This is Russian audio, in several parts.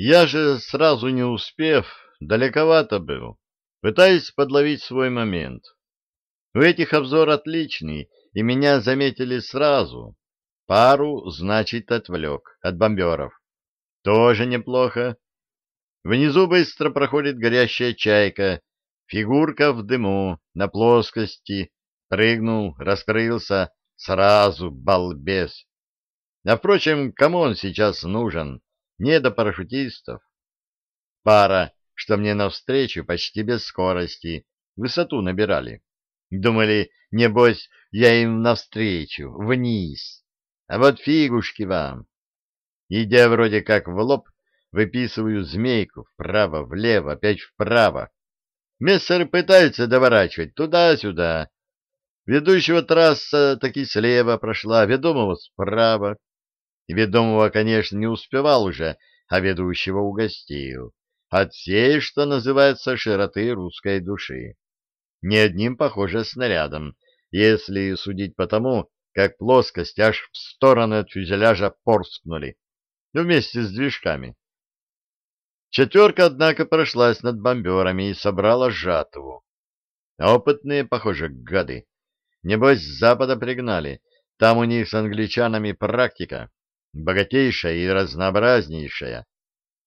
Я же, сразу не успев, далековато был, пытаясь подловить свой момент. У этих обзор отличный, и меня заметили сразу. Пару, значит, отвлек от бомберов. Тоже неплохо. Внизу быстро проходит горящая чайка, фигурка в дыму, на плоскости, прыгнул, раскрылся, сразу балбес. А, впрочем, кому он сейчас нужен? Не до парашютистов. Пара, что мне навстречу почти без скорости, высоту набирали. Думали, небось, я им навстречу, вниз. А вот фигушки вам. Идя вроде как в лоб, выписываю змейку вправо-влево, опять вправо. Мессеры пытаются доворачивать туда-сюда. Ведущего трасса таки слева прошла, ведомого справа. Ведомого, конечно, не успевал уже, а ведущего угостил. От всей, что называется, широты русской души. Не одним, похоже, снарядом, если судить по тому, как плоскость аж в сторону от фюзеляжа порскнули, вместе с движками. Четверка, однако, прошлась над бомберами и собрала жатву. Опытные, похоже, гады. Небось, с запада пригнали. Там у них с англичанами практика, богатейшая и разнообразнейшая.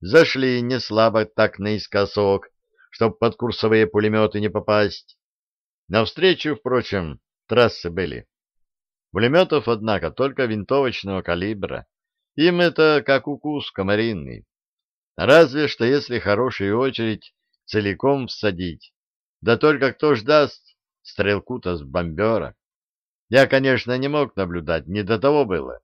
Зашли не слабо так наискосок, чтоб под курсовые пулеметы не попасть. Навстречу, впрочем, трассы были. Пулеметов, однако, только винтовочного калибра. Им это как укус комаринный. Разве что если хорошую очередь целиком всадить. Да только кто ж даст стрелку-то с бомбера. Я, конечно, не мог наблюдать, не до того было.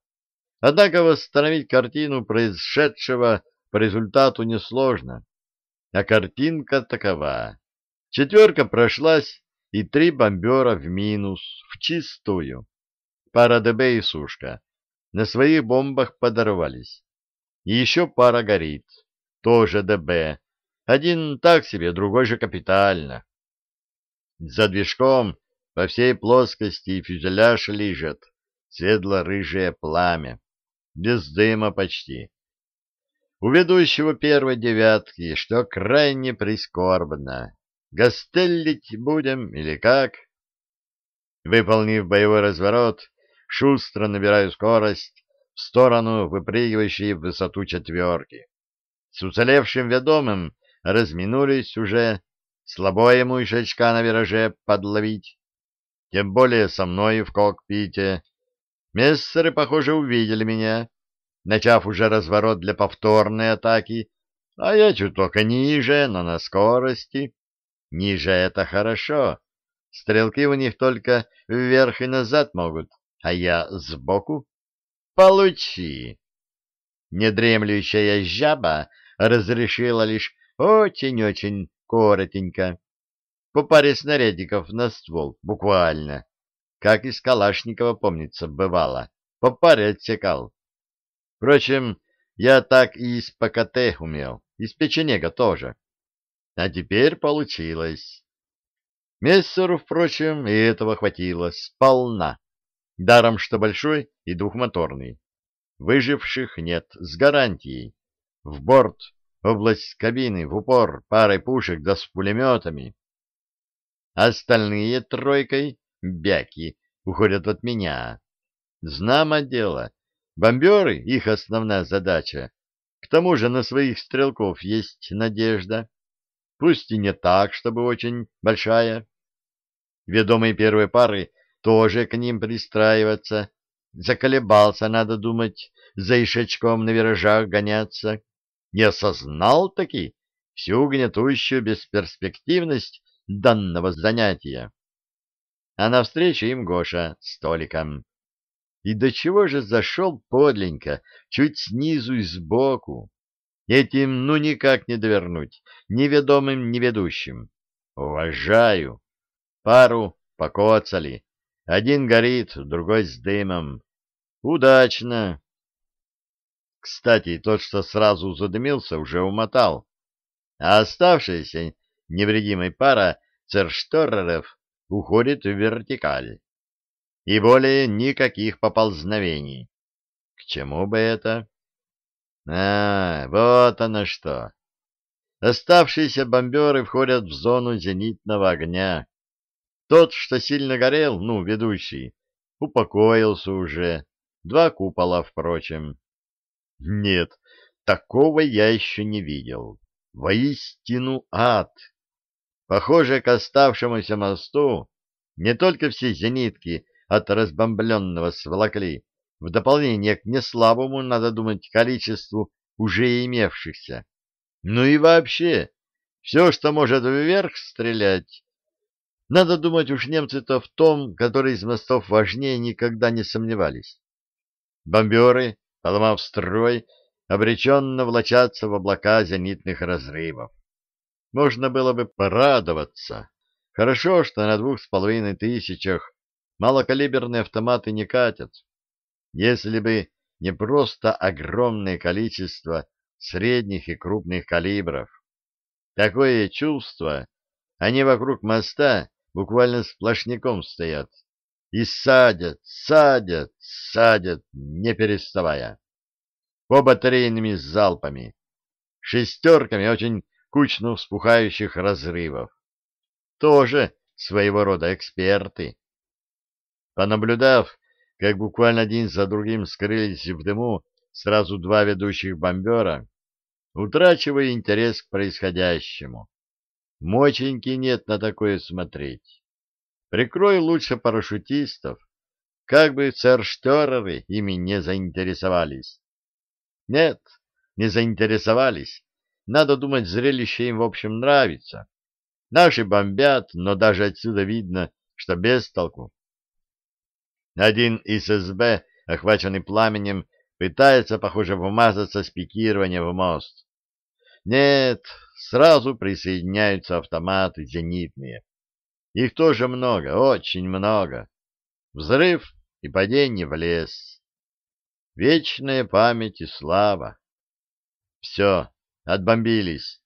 Однако восстановить картину происшедшего по результату несложно. А картинка такова. Четверка прошлась, и три бомбера в минус, в чистую. Пара ДБ и сушка. На своих бомбах подорвались. И еще пара горит. Тоже ДБ. Один так себе, другой же капитально. За движком по всей плоскости фюзеляж лежит, светло-рыжее пламя, без дыма почти. У ведущего первой девятки, что крайне прискорбно. Гастеллить будем или как? Выполнив боевой разворот, шустро набираю скорость в сторону выпрыгивающей в высоту четверки. С уцелевшим ведомым разминулись уже Слабо ему ишачка на вираже подловить. Тем более со мной в кокпите. Мессеры, похоже, увидели меня, начав уже разворот для повторной атаки, а я чуток ниже, но на скорости. Ниже это хорошо. Стрелки у них только вверх и назад могут, а я сбоку. Получи! Недремлющая жаба разрешила лишь очень-очень коротенько, по паре снарядиков на ствол, буквально, как из Калашникова, помнится, бывало, по паре отсекал. Впрочем, я так и из ПКТ умел, из печенега тоже. А теперь получилось. Мессеру, впрочем, и этого хватило сполна, даром что большой и двухмоторный. Выживших нет, с гарантией. В борт область кабины в упор парой пушек да с пулеметами. Остальные тройкой, бяки, уходят от меня. Знамо дело, бомберы — их основная задача. К тому же на своих стрелков есть надежда. Пусть и не так, чтобы очень большая. Ведомые первой пары тоже к ним пристраиваться. Заколебался, надо думать, за ишачком на виражах гоняться не осознал таки всю гнетущую бесперспективность данного занятия. А навстречу им Гоша с Толиком. И до чего же зашел подленько, чуть снизу и сбоку. Этим ну никак не довернуть, ни ведомым, ни ведущим. Уважаю. Пару покоцали. Один горит, другой с дымом. Удачно. Кстати, тот, что сразу задымился, уже умотал. А оставшаяся невредимая пара церштореров уходит в вертикаль. И более никаких поползновений. К чему бы это? А, вот оно что. Оставшиеся бомберы входят в зону зенитного огня. Тот, что сильно горел, ну, ведущий, упокоился уже. Два купола, впрочем. Нет, такого я еще не видел. Воистину ад. Похоже, к оставшемуся мосту не только все зенитки от разбомбленного сволокли, в дополнение к неслабому, надо думать, количеству уже имевшихся. Ну и вообще, все, что может вверх стрелять, надо думать, уж немцы-то в том, который из мостов важнее, никогда не сомневались. Бомберы, поломав строй, обреченно влачатся в облака зенитных разрывов. Можно было бы порадоваться. Хорошо, что на двух с половиной тысячах малокалиберные автоматы не катят. Если бы не просто огромное количество средних и крупных калибров. Такое чувство, они вокруг моста буквально сплошняком стоят и садят, садят, садят, не переставая. По батарейными залпами, шестерками очень кучно вспухающих разрывов. Тоже своего рода эксперты. Понаблюдав, как буквально один за другим скрылись в дыму сразу два ведущих бомбера, утрачивая интерес к происходящему. Моченьки нет на такое смотреть. Прикрой лучше парашютистов, как бы церштереры ими не заинтересовались. Нет, не заинтересовались. Надо думать, зрелище им в общем нравится. Наши бомбят, но даже отсюда видно, что без толку. Один из СБ, охваченный пламенем, пытается, похоже, вмазаться с пикирования в мост. Нет, сразу присоединяются автоматы зенитные. Их тоже много, очень много. Взрыв и падение в лес. Вечная память и слава. Все, отбомбились.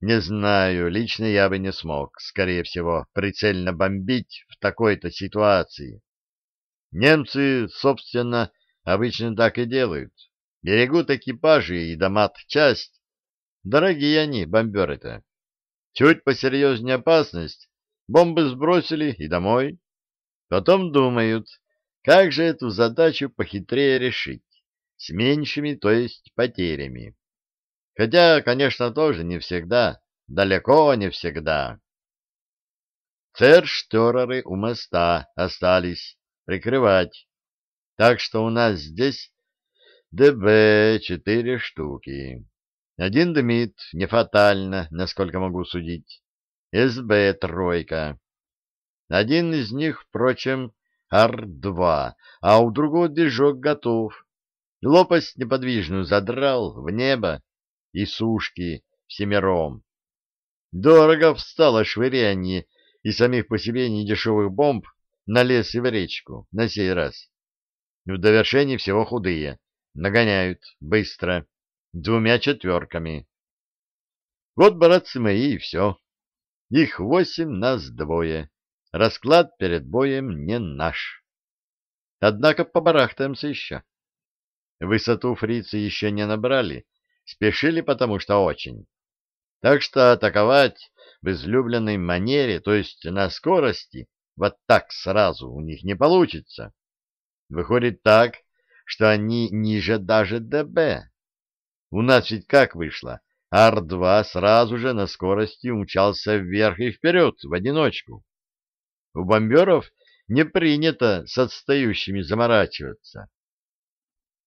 Не знаю, лично я бы не смог, скорее всего, прицельно бомбить в такой-то ситуации. Немцы, собственно, обычно так и делают. Берегут экипажи и домат-часть. Дорогие они, бомберы-то. Чуть посерьезнее опасность, бомбы сбросили и домой. Потом думают, как же эту задачу похитрее решить, с меньшими, то есть потерями. Хотя, конечно, тоже не всегда, далеко не всегда. Церштереры у моста остались прикрывать. Так что у нас здесь ДБ четыре штуки. Один дымит, не фатально, насколько могу судить. СБ тройка. Один из них, впрочем, Ар-2, а у другого движок готов. Лопасть неподвижную задрал в небо и сушки всемиром. Дорого встало швыряние и самих по себе недешевых бомб на лес и в речку на сей раз. В довершении всего худые. Нагоняют быстро. Двумя четверками. Вот, братцы мои, и все. Их восемь, нас двое. Расклад перед боем не наш. Однако побарахтаемся еще. Высоту фрицы еще не набрали, спешили потому что очень. Так что атаковать в излюбленной манере, то есть на скорости, вот так сразу у них не получится. Выходит так, что они ниже даже ДБ. У нас ведь как вышло? Ар-2 сразу же на скорости умчался вверх и вперед в одиночку. У бомберов не принято с отстающими заморачиваться.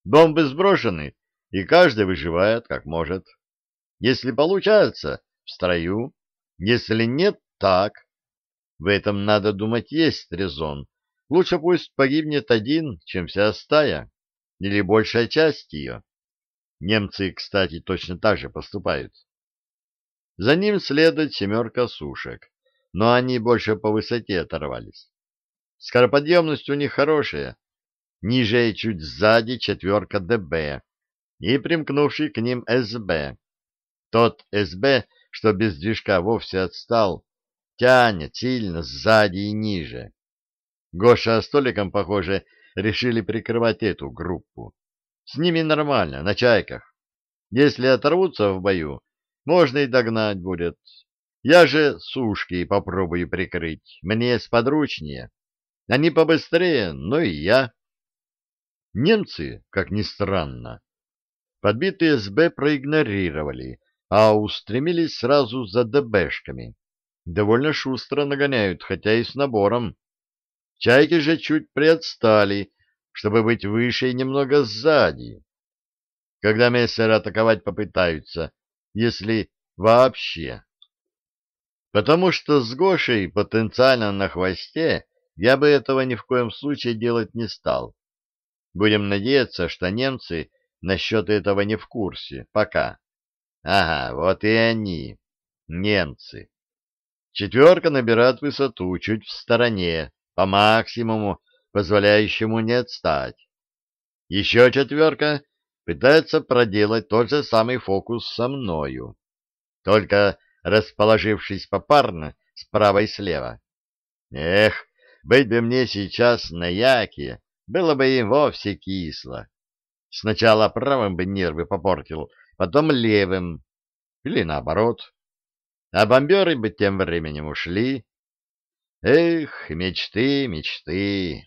Бомбы сброшены, и каждый выживает как может. Если получается, в строю, если нет, так. В этом, надо думать, есть резон. Лучше пусть погибнет один, чем вся стая, или большая часть ее. Немцы, кстати, точно так же поступают. За ним следует семерка сушек, но они больше по высоте оторвались. Скороподъемность у них хорошая, ниже чуть сзади четверка ДБ и примкнувший к ним СБ. Тот СБ, что без движка вовсе отстал, тянет сильно сзади и ниже. Гоша с Толиком, похоже, решили прикрывать эту группу. С ними нормально, на чайках. Если оторвутся в бою, можно и догнать будет. Я же сушки попробую прикрыть, мне сподручнее. Они побыстрее, но и я. Немцы, как ни странно, подбитые СБ проигнорировали, а устремились сразу за ДБшками. Довольно шустро нагоняют, хотя и с набором. Чайки же чуть приотстали, чтобы быть выше и немного сзади. Когда мессеры атаковать попытаются, если вообще. Потому что с Гошей потенциально на хвосте я бы этого ни в коем случае делать не стал. Будем надеяться, что немцы насчет этого не в курсе. Пока. Ага, вот и они, немцы. Четверка набирает высоту чуть в стороне, по максимуму, позволяющему не отстать. Еще четверка пытается проделать тот же самый фокус со мною, только расположившись попарно справа и слева. Эх, быть бы мне сейчас на яке, было бы им вовсе кисло. Сначала правым бы нервы попортил, потом левым, или наоборот. А бомберы бы тем временем ушли. Эх, мечты, мечты.